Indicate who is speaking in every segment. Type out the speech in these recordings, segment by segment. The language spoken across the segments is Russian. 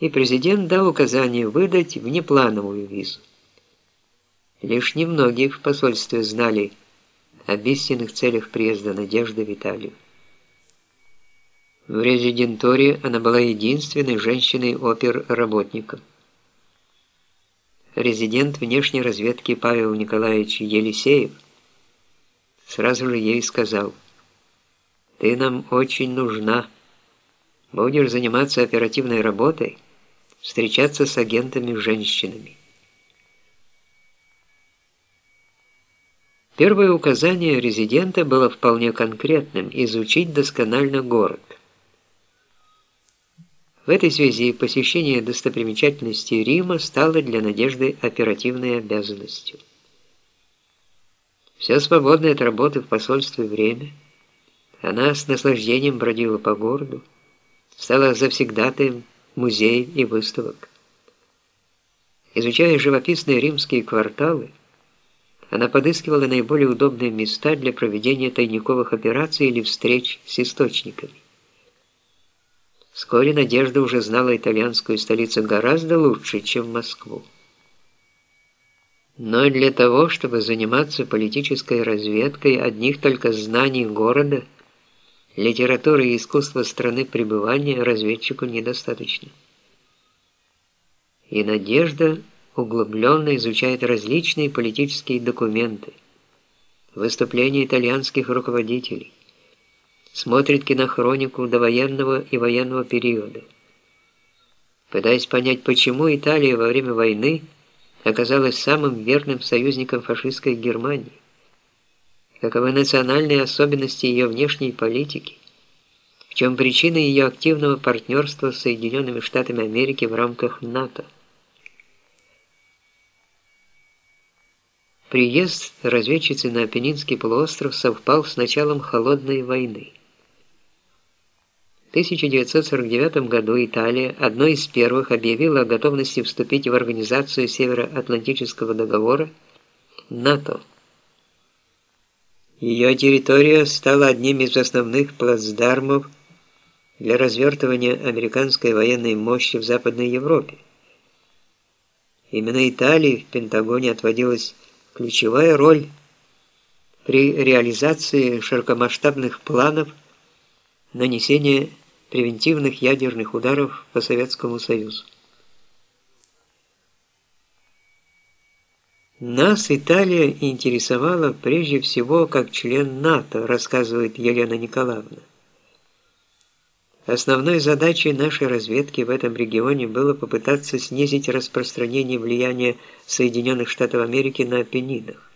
Speaker 1: и президент дал указание выдать внеплановую визу. Лишь немногие в посольстве знали об истинных целях приезда Надежды в Италию. В резидентуре она была единственной женщиной-опер-работником. Резидент внешней разведки Павел Николаевич Елисеев сразу же ей сказал, «Ты нам очень нужна. Будешь заниматься оперативной работой, встречаться с агентами-женщинами». Первое указание резидента было вполне конкретным – изучить досконально город. В этой связи посещение достопримечательностей Рима стало для Надежды оперативной обязанностью. Все свободное от работы в посольстве время, она с наслаждением бродила по городу, стала завсегдатаем музеев и выставок. Изучая живописные римские кварталы, она подыскивала наиболее удобные места для проведения тайниковых операций или встреч с источниками. Вскоре Надежда уже знала итальянскую столицу гораздо лучше, чем Москву. Но для того, чтобы заниматься политической разведкой одних только знаний города, литературы и искусства страны пребывания разведчику недостаточно. И Надежда углубленно изучает различные политические документы, выступления итальянских руководителей, смотрит кинохронику довоенного и военного периода, пытаясь понять, почему Италия во время войны оказалась самым верным союзником фашистской Германии, каковы национальные особенности ее внешней политики, в чем причина ее активного партнерства с Соединенными Штатами Америки в рамках НАТО. Приезд разведчицы на Апеннинский полуостров совпал с началом Холодной войны. 1949 году Италия одной из первых объявила о готовности вступить в организацию Североатлантического договора НАТО. Ее территория стала одним из основных плацдармов для развертывания американской военной мощи в Западной Европе. Именно Италии в Пентагоне отводилась ключевая роль при реализации широкомасштабных планов нанесения превентивных ядерных ударов по Советскому Союзу. Нас Италия интересовала прежде всего как член НАТО, рассказывает Елена Николаевна. Основной задачей нашей разведки в этом регионе было попытаться снизить распространение влияния Соединенных Штатов Америки на Апеннинах.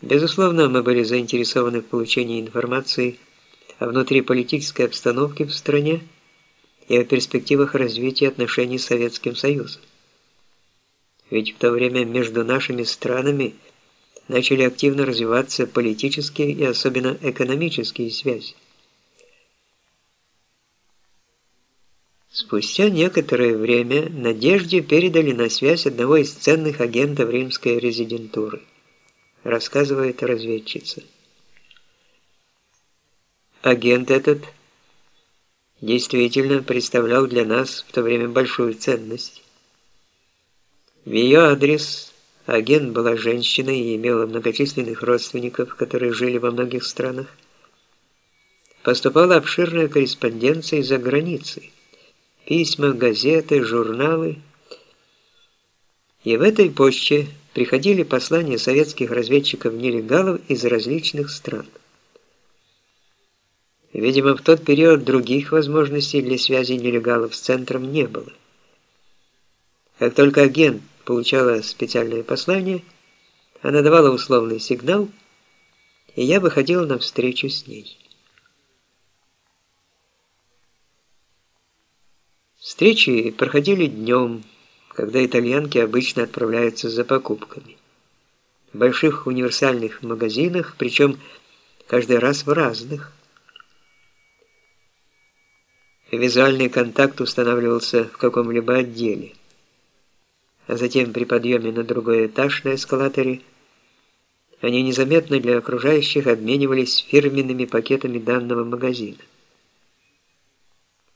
Speaker 1: Безусловно, мы были заинтересованы в получении информации о внутриполитической обстановке в стране и о перспективах развития отношений с Советским Союзом. Ведь в то время между нашими странами начали активно развиваться политические и особенно экономические связи. Спустя некоторое время Надежде передали на связь одного из ценных агентов римской резидентуры, рассказывает разведчица. Агент этот действительно представлял для нас в то время большую ценность. В ее адрес агент была женщиной и имела многочисленных родственников, которые жили во многих странах. Поступала обширная корреспонденция из-за границы, письма, газеты, журналы. И в этой почте приходили послания советских разведчиков-нелегалов из различных стран. Видимо, в тот период других возможностей для связи нелегалов с центром не было. Как только агент получала специальное послание, она давала условный сигнал, и я выходил на встречу с ней. Встречи проходили днем, когда итальянки обычно отправляются за покупками. В больших универсальных магазинах, причем каждый раз в разных. Визуальный контакт устанавливался в каком-либо отделе. А затем при подъеме на другой этаж на эскалаторе они незаметно для окружающих обменивались фирменными пакетами данного магазина.